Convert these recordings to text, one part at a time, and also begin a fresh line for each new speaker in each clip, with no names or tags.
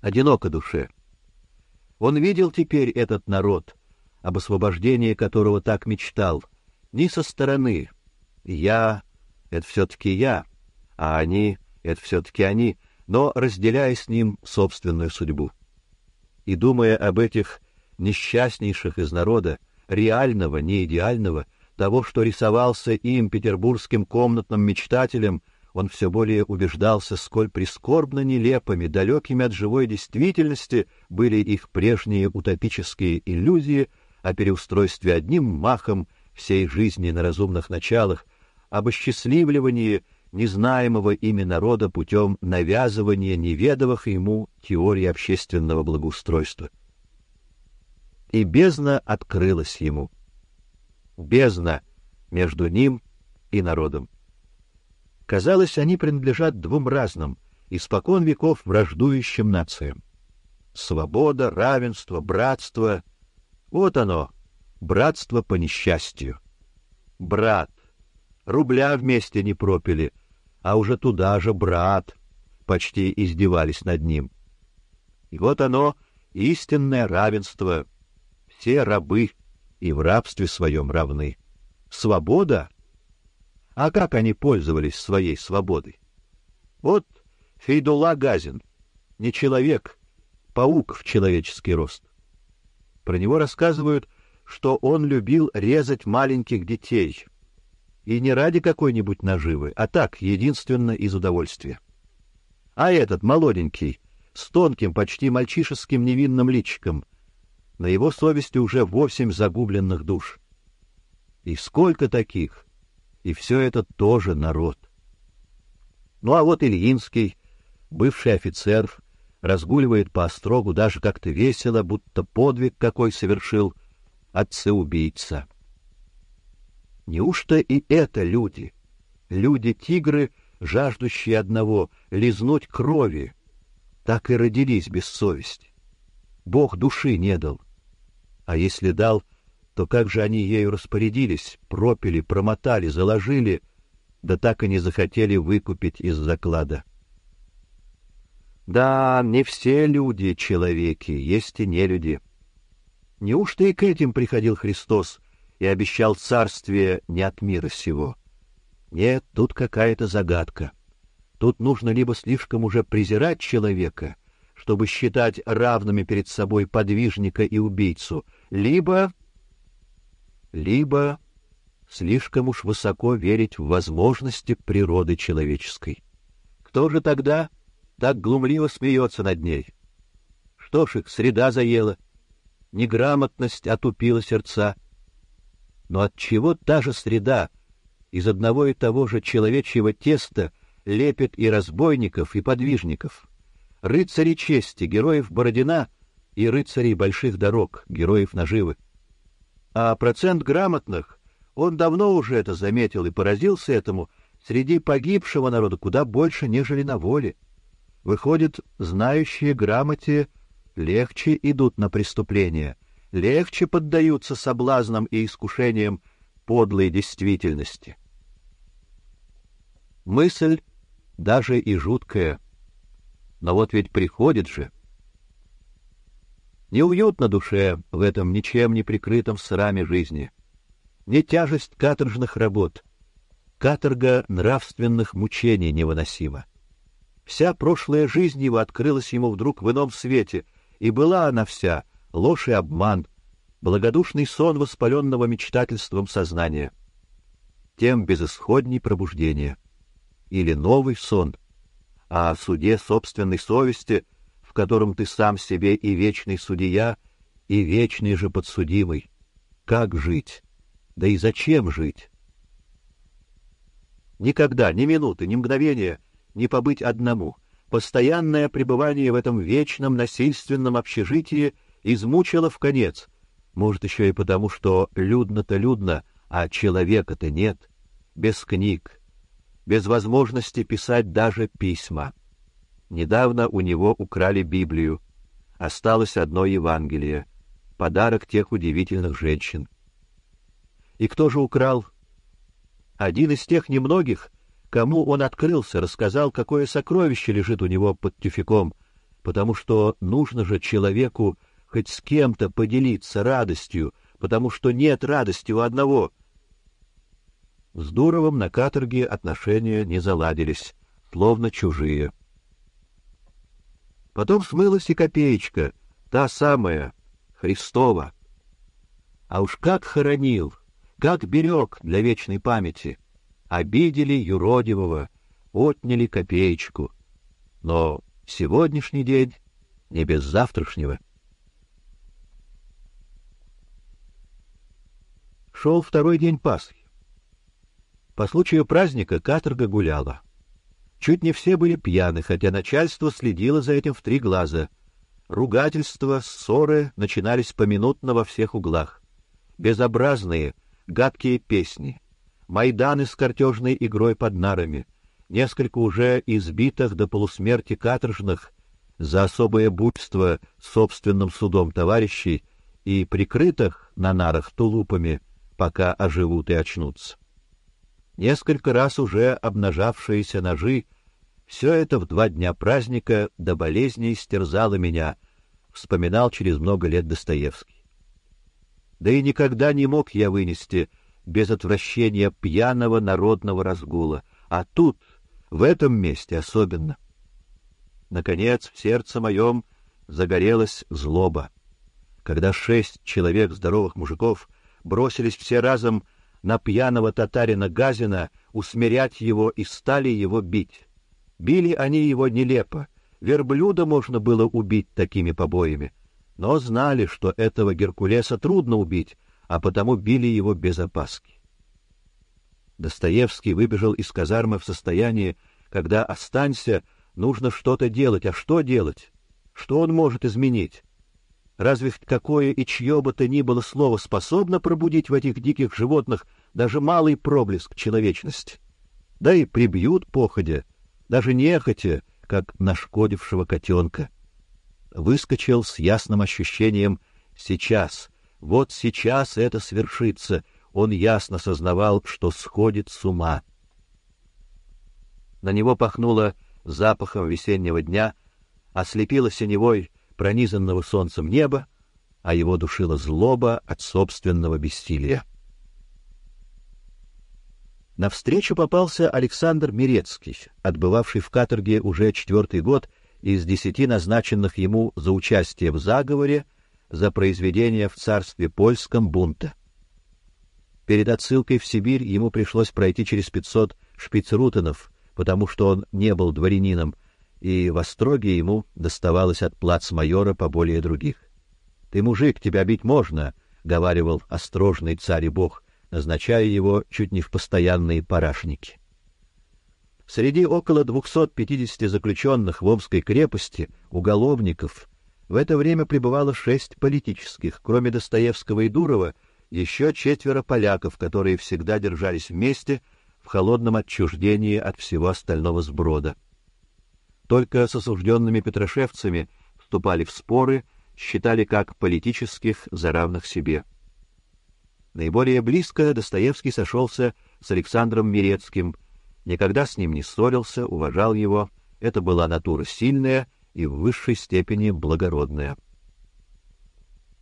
Одиноко душе. Он видел теперь этот народ, об освобождении которого так мечтал, не со стороны. Я — это все-таки я, а они — это все-таки они, но разделяя с ним собственную судьбу. И думая об этих несчастнейших из народа, реального, не идеального, того, что рисовался им, петербургским комнатным мечтателем, он все более убеждался, сколь прискорбно нелепыми, далекими от живой действительности были их прежние утопические иллюзии о переустройстве одним махом всей жизни на разумных началах, об осчастливливании незнаемого ими народа путем навязывания неведовых ему теорий общественного благоустройства. И бездна открылась ему. Бездна между ним и народом. Казалось, они принадлежат двум разным, испокон веков враждующим нациям. Свобода, равенство, братство — вот оно, братство по несчастью. Брат. Рубля вместе не пропили, а уже туда же брат. Почти издевались над ним. И вот оно, истинное равенство. Все рабы и в рабстве своем равны. Свобода а как они пользовались своей свободой? Вот Фейдулла Газин, не человек, паук в человеческий рост. Про него рассказывают, что он любил резать маленьких детей, и не ради какой-нибудь наживы, а так, единственно из удовольствия. А этот молоденький, с тонким, почти мальчишеским невинным личиком, на его совести уже восемь загубленных душ. И сколько таких, и все это тоже народ. Ну а вот Ильинский, бывший офицер, разгуливает по острогу даже как-то весело, будто подвиг какой совершил отца-убийца. Неужто и это люди? Люди-тигры, жаждущие одного — лизнуть крови, так и родились без совести. Бог души не дал. А если дал — то как же они ею распорядились, пропили, промотали, заложили, да так и не захотели выкупить из заклада. Да, не все люди человеки, есть и не люди. Неужто и к этим приходил Христос и обещал царствие не от мира сего? Нет, тут какая-то загадка. Тут нужно либо слишком уже презирать человека, чтобы считать равными перед собой подвижника и убийцу, либо либо слишком уж высоко верить в возможности природы человеческой. Кто же тогда так глумливо смеется над ней? Что ж их среда заела, неграмотность отупила сердца. Но от чего та же среда из одного и того же человечьего теста лепит и разбойников, и подвижников, рыцарей чести, героев Бородина и рыцарей больших дорог, героев наживы? А процент грамотных, он давно уже это заметил и поразился этому, среди погибшего народа куда больше, нежели на воле. Выходит, знающие грамоте легче идут на преступления, легче поддаются соблазнам и искушениям подлой действительности. Мысль даже и жуткая. Но вот ведь приходит же — Неуютно душе в этом ничем не прикрытом сраме жизни. Не тяжесть каторжных работ, каторга нравственных мучений невыносима. Вся прошлая жизнь его открылась ему вдруг в ином свете, и была она вся ложь и обман, благодушный сон воспаленного мечтательством сознания. Тем безысходней пробуждение. Или новый сон, а о суде собственной совести — котором ты сам себе и вечный судья, и вечный же подсудимый. Как жить? Да и зачем жить? Никогда, ни минуты, ни мгновения не побыть одному. Постоянное пребывание в этом вечном насильственном общежитии измучило в конец. Может, еще и потому, что людно-то людно, а человека-то нет. Без книг, без возможности писать даже письма. Недавно у него украли Библию. Осталось одно Евангелие, подарок тех удивительных женщин. И кто же украл? Один из тех немногих, кому он открылся, рассказал, какое сокровище лежит у него под тюфяком, потому что нужно же человеку хоть с кем-то поделиться радостью, потому что нет радости у одного. С Дуровым на каторге отношения не заладились, словно чужие. Потом смылась и копеечка, та самая, Христова. А уж как хоронил, как берег для вечной памяти. Обидели юродивого, отняли копеечку. Но сегодняшний день не без завтрашнего. Шел второй день Пасхи. По случаю праздника каторга гуляла. Чуть не все были пьяны, хотя начальство следило за этим в три глаза. Ругательства, ссоры начинались поминутно во всех углах. Безобразные, гадкие песни, майданы с картежной игрой под нарами, несколько уже избитых до полусмерти каторжных за особое буйство собственным судом товарищей и прикрытых на нарах тулупами, пока оживут и очнутся. Несколько раз уже обнажавшиеся ножи, все это в два дня праздника до болезни истерзало меня, вспоминал через много лет Достоевский. Да и никогда не мог я вынести без отвращения пьяного народного разгула, а тут, в этом месте особенно. Наконец, в сердце моем загорелась злоба. Когда шесть человек здоровых мужиков бросились все разом на пьяного татарина Газина, усмирять его и стали его бить. Били они его нелепо. Верблюда можно было убить такими побоями, но знали, что этого Геркулеса трудно убить, а потому били его без опаски. Достоевский выбежал из казармы в состоянии, когда останься, нужно что-то делать, а что делать? Что он может изменить? Разве какое и чье бы то ни было слово способно пробудить в этих диких животных даже малый проблеск человечности? Да и прибьют походя, даже нехотя, как нашкодившего котенка. Выскочил с ясным ощущением «сейчас», вот сейчас это свершится. Он ясно сознавал, что сходит с ума. На него пахнуло запахом весеннего дня, ослепило синевой пронизанного солнцем неба, а его душила злоба от собственного бессилия. На встречу попался Александр Мирецкий, отбывавший в каторге уже четвертый год из десяти назначенных ему за участие в заговоре за произведение в царстве польском бунта. Перед отсылкой в Сибирь ему пришлось пройти через 500 шпицрутенов, потому что он не был дворянином, и в остроге ему доставалось от плацмайора поболее других. Ты мужик, тебя бить можно, говаривал острожный царь и бог, назначая его чуть не в постоянные парашники. Среди около 250 заключенных в Омской крепости уголовников в это время пребывало шесть политических, кроме Достоевского и Дурова, еще четверо поляков, которые всегда держались вместе в холодном отчуждении от всего остального сброда. Только с осужденными петрошевцами вступали в споры, считали как политических за равных себе. Наиболее близко Достоевский сошелся с Александром Мирецким, никогда с ним не ссорился, уважал его. Это была натура сильная и в высшей степени благородная.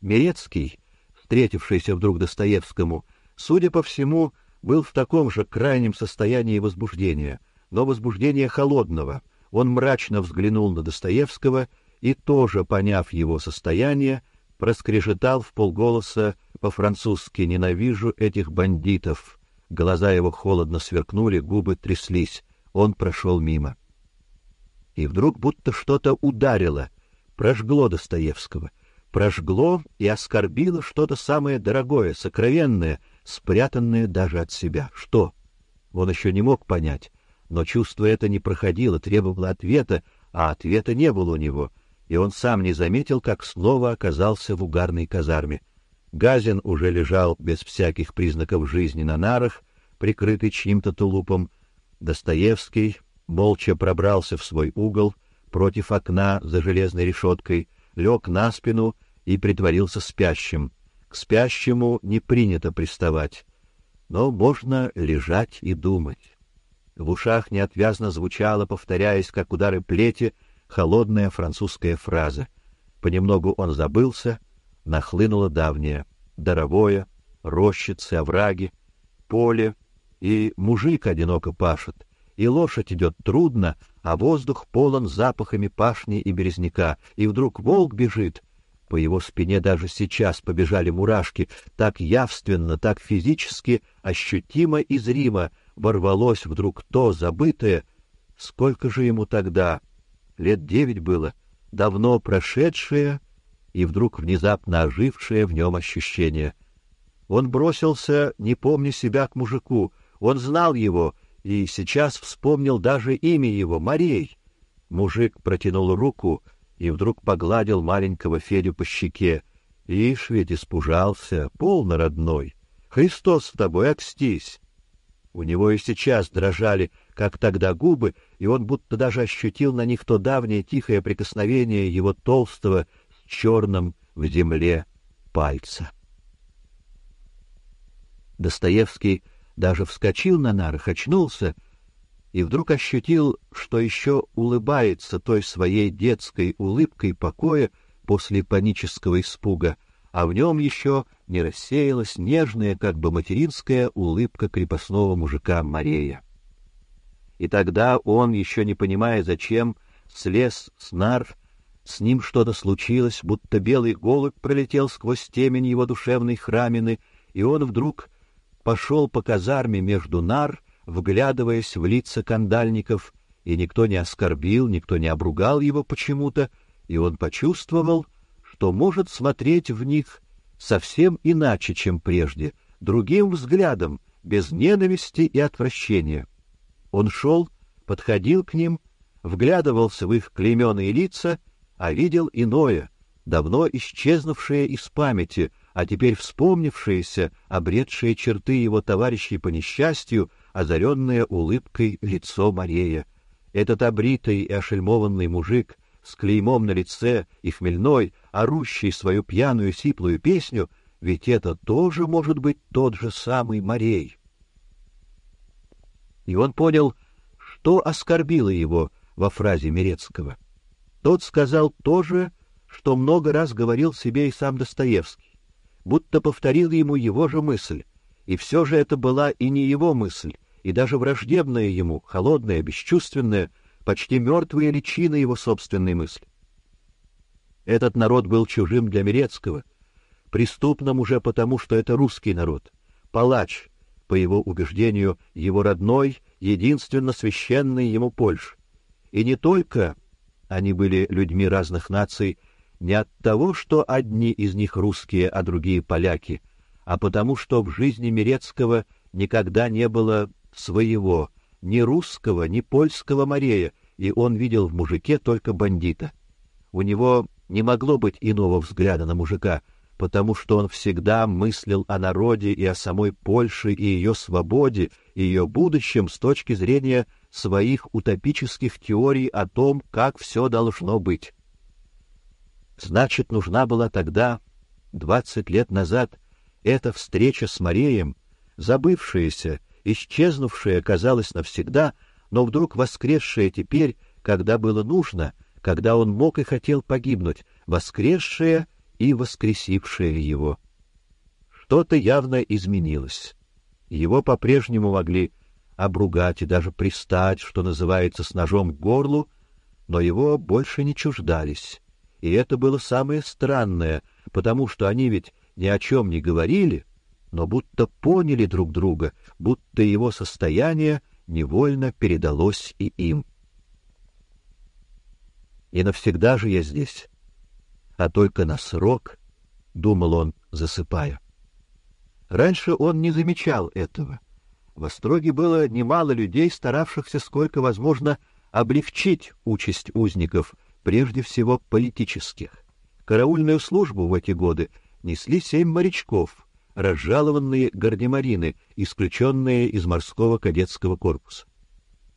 Мирецкий, встретившийся вдруг Достоевскому, судя по всему, был в таком же крайнем состоянии возбуждения, но возбуждения холодного. Он мрачно взглянул на Достоевского и тоже, поняв его состояние, проскрежетал в полголоса по-французски «Ненавижу этих бандитов». Глаза его холодно сверкнули, губы тряслись. Он прошел мимо. И вдруг будто что-то ударило, прожгло Достоевского, прожгло и оскорбило что-то самое дорогое, сокровенное, спрятанное даже от себя. Что? Он еще не мог понять, но чувство это не проходило, требовало ответа, а ответа не было у него — и он сам не заметил, как снова оказался в угарной казарме. Газин уже лежал без всяких признаков жизни на нарах, прикрытый чьим-то тулупом. Достоевский молча пробрался в свой угол против окна за железной решеткой, лег на спину и притворился спящим. К спящему не принято приставать, но можно лежать и думать. В ушах неотвязно звучало, повторяясь, как удары плети, холодная французская фраза. Понемногу он забылся, нахлынуло давнее, даровое, рощицы, овраги, поле, и мужик одиноко пашет, и лошадь идет трудно, а воздух полон запахами пашни и березняка, и вдруг волк бежит. По его спине даже сейчас побежали мурашки, так явственно, так физически, ощутимо и зримо ворвалось вдруг то забытое, сколько же ему тогда, лет девять было, давно прошедшее и вдруг внезапно ожившее в нем ощущение. Он бросился, не помня себя, к мужику. Он знал его и сейчас вспомнил даже имя его — Марей. Мужик протянул руку и вдруг погладил маленького Федю по щеке. Ишь ведь испужался, полно родной. Христос с тобой, окстись. У него и сейчас дрожали, как тогда губы, и он будто даже ощутил на них то давнее тихое прикосновение его толстого с черным в земле пальца. Достоевский даже вскочил на нарах, очнулся и вдруг ощутил, что еще улыбается той своей детской улыбкой покоя после панического испуга, а в нем еще не рассеялась нежная, как бы материнская улыбка крепостного мужика Марея. И тогда он, еще не понимая зачем, слез с нар, с ним что-то случилось, будто белый голубь пролетел сквозь темень его душевной храмины, и он вдруг пошел по казарме между нар, вглядываясь в лица кандальников, и никто не оскорбил, никто не обругал его почему-то, и он почувствовал, что может смотреть в них совсем иначе, чем прежде, другим взглядом, без ненависти и отвращения. Он шел, подходил к ним, вглядывался в их клейменные лица, а видел иное, давно исчезнувшее из памяти, а теперь вспомнившееся, обретшее черты его товарищей по несчастью, озаренное улыбкой лицо Марея. Этот обритый и ошельмованный мужик с клеймом на лице и хмельной, орущий свою пьяную сиплую песню, ведь это тоже может быть тот же самый Марей. И он понял, что оскорбило его во фразе Мирецкого. Тот сказал то же, что много раз говорил себе и сам Достоевский будто повторил ему его же мысль, и все же это была и не его мысль, и даже враждебная ему, холодная, бесчувственная, почти мертвая личина его собственной мысли. Этот народ был чужим для Мирецкого, преступным уже потому, что это русский народ, палач, по его убеждению, его родной, единственно священный ему Польш. И не только они были людьми разных наций, не от того, что одни из них русские, а другие поляки, а потому что в жизни Мирецкого никогда не было своего, ни русского, ни польского Марея, и он видел в мужике только бандита. У него не могло быть иного взгляда на мужика, потому что он всегда мыслил о народе и о самой Польше и ее свободе, и ее будущем с точки зрения своих утопических теорий о том, как все должно быть. Значит, нужна была тогда, двадцать лет назад, эта встреча с Мареем, забывшаяся, исчезнувшая, казалось, навсегда, но вдруг воскресшая теперь, когда было нужно, когда он мог и хотел погибнуть, воскресшая и воскресившая его. Что-то явно изменилось. Его по-прежнему могли обругать и даже пристать, что называется, с ножом к горлу, но его больше не чуждались. И это было самое странное, потому что они ведь ни о чем не говорили, но будто поняли друг друга, будто его состояние невольно передалось и им. И навсегда же я здесь, а только на срок, думал он, засыпая. Раньше он не замечал этого. В Остроге было немало людей, старавшихся сколько возможно облегчить участь узников, прежде всего политических. Караульную службу в эти годы несли семь морячков, разжалованные гардемарины, исключенные из морского кадетского корпуса.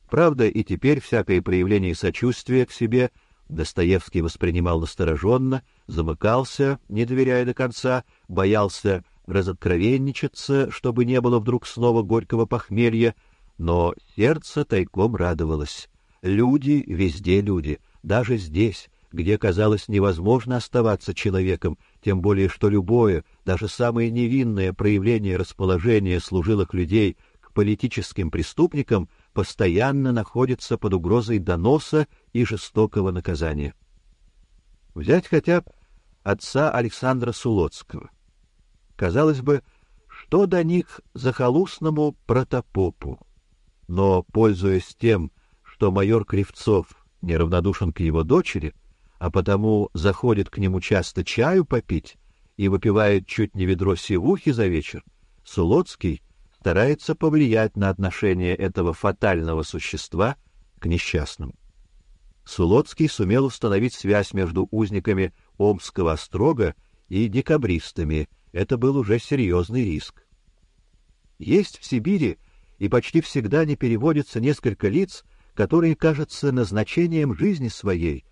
Правда, и теперь всякое проявление сочувствия к себе Достоевский воспринимал настороженно, замыкался, не доверяя до конца, боялся разоткровенничаться, чтобы не было вдруг снова горького похмелья, но сердце тайком радовалось. Люди, везде люди, даже здесь, где казалось невозможно оставаться человеком, тем более что любое, даже самое невинное проявление расположения служилых людей к политическим преступникам постоянно находится под угрозой доноса и жестокого наказания. Взять хотя бы отца Александра Сулоцкого. Казалось бы, что до них захолустному протопопу. Но, пользуясь тем, что майор Кривцов неравнодушен к его дочери, а потому заходит к нему часто чаю попить и выпивает чуть не ведро сивухи за вечер, Сулоцкий старается повлиять на отношение этого фатального существа к несчастным. Сулоцкий сумел установить связь между узниками Омского острога и декабристами. Это был уже серьезный риск. Есть в Сибири и почти всегда не переводится несколько лиц, которые, кажется, назначением жизни своей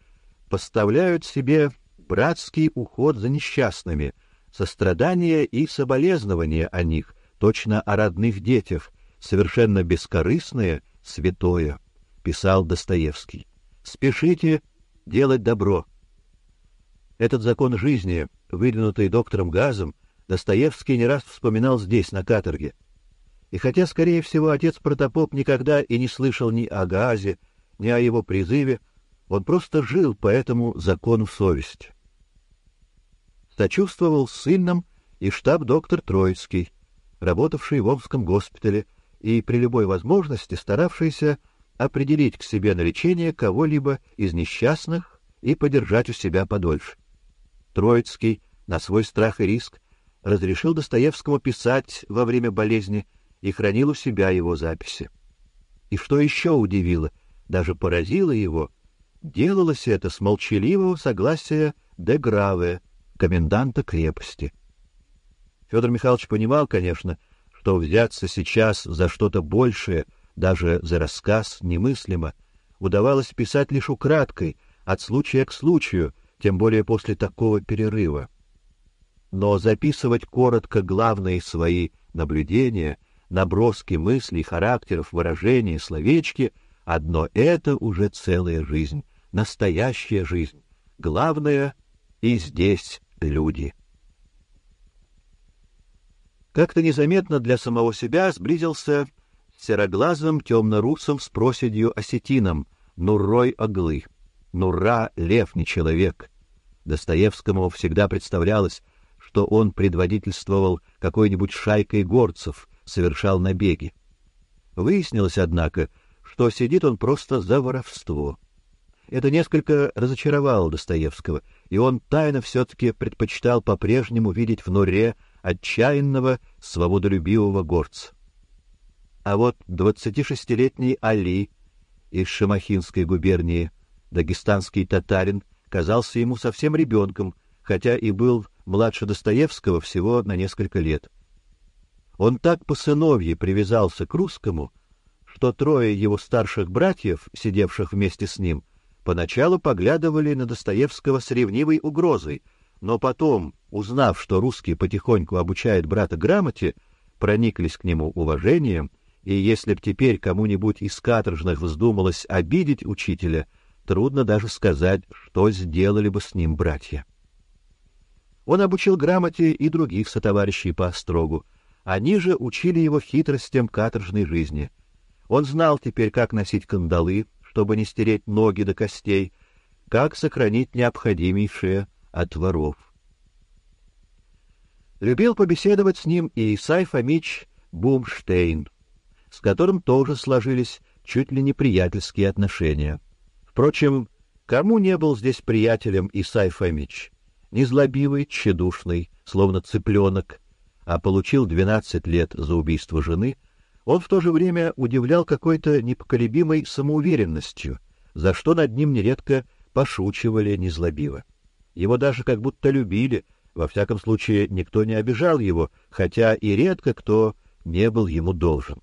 поставляют себе братский уход за несчастными, сострадание и соболезнование о них, точно о родных детях, совершенно бескорыстное, святое, писал Достоевский. Спешите делать добро. Этот закон жизни, выдвинутый доктором Газом, Достоевский не раз вспоминал здесь, на каторге. И хотя, скорее всего, отец Протопоп никогда и не слышал ни о Газе, ни о его призыве, он просто жил по этому закону совести. Сочувствовал сыном и штаб-доктор Троицкий, работавший в Омском госпитале и при любой возможности старавшийся определить к себе на лечение кого-либо из несчастных и подержать у себя подольше. Троицкий на свой страх и риск разрешил Достоевскому писать во время болезни и хранил у себя его записи. И что еще удивило, даже поразило его, делалось это с молчаливого согласия де Граве, коменданта крепости. Федор Михайлович понимал, конечно, что взяться сейчас за что-то большее, даже за рассказ, немыслимо, удавалось писать лишь украдкой, от случая к случаю, тем более после такого перерыва. Но записывать коротко главные свои наблюдения, наброски мыслей, характеров, выражения, словечки — одно это уже целая жизнь, настоящая жизнь. Главное — и здесь люди. Как-то незаметно для самого себя сблизился с сероглазым темно-русым с проседью осетином, Нуррой Оглы. Нурра — лев, не человек. Достоевскому всегда представлялось, что он предводительствовал какой-нибудь шайкой горцев, совершал набеги. Выяснилось, однако, что сидит он просто за воровство. Это несколько разочаровало Достоевского, и он тайно все-таки предпочитал по-прежнему видеть в Нуре отчаянного, свободолюбивого горца. А вот двадцатишестилетний Али из Шамахинской губернии, дагестанский татарин, казался ему совсем ребенком, хотя и был младше Достоевского всего на несколько лет. Он так по сыновье привязался к русскому, что трое его старших братьев, сидевших вместе с ним, поначалу поглядывали на Достоевского с ревнивой угрозой, но потом, узнав, что русский потихоньку обучает брата грамоте, прониклись к нему уважением, и если б теперь кому-нибудь из каторжных вздумалось обидеть учителя, Трудно даже сказать, что сделали бы с ним братья. Он обучил грамоте и других сотоварищей по острогу. Они же учили его хитростям каторжной жизни. Он знал теперь, как носить кандалы, чтобы не стереть ноги до костей, как сохранить необходимейшее от воров. Любил побеседовать с ним и Исай Фомич Бумштейн, с которым тоже сложились чуть ли не приятельские отношения. Впрочем, кому не был здесь приятелем Исай Фомич? Незлобивый, тщедушный, словно цыпленок, а получил двенадцать лет за убийство жены, он в то же время удивлял какой-то непоколебимой самоуверенностью, за что над ним нередко пошучивали незлобиво. Его даже как будто любили, во всяком случае никто не обижал его, хотя и редко кто не был ему должен.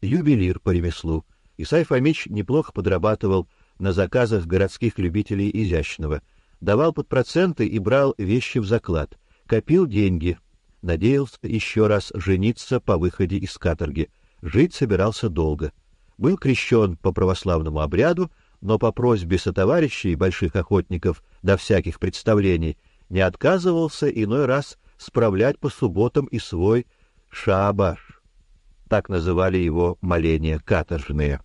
Ювелир по ремеслу. Исай Фомич неплохо подрабатывал на заказах городских любителей изящного, давал под проценты и брал вещи в заклад, копил деньги, надеялся еще раз жениться по выходе из каторги, жить собирался долго. Был крещен по православному обряду, но по просьбе сотоварищей больших охотников до всяких представлений не отказывался иной раз справлять по субботам и свой шабаш. Так называли его моления каторжные.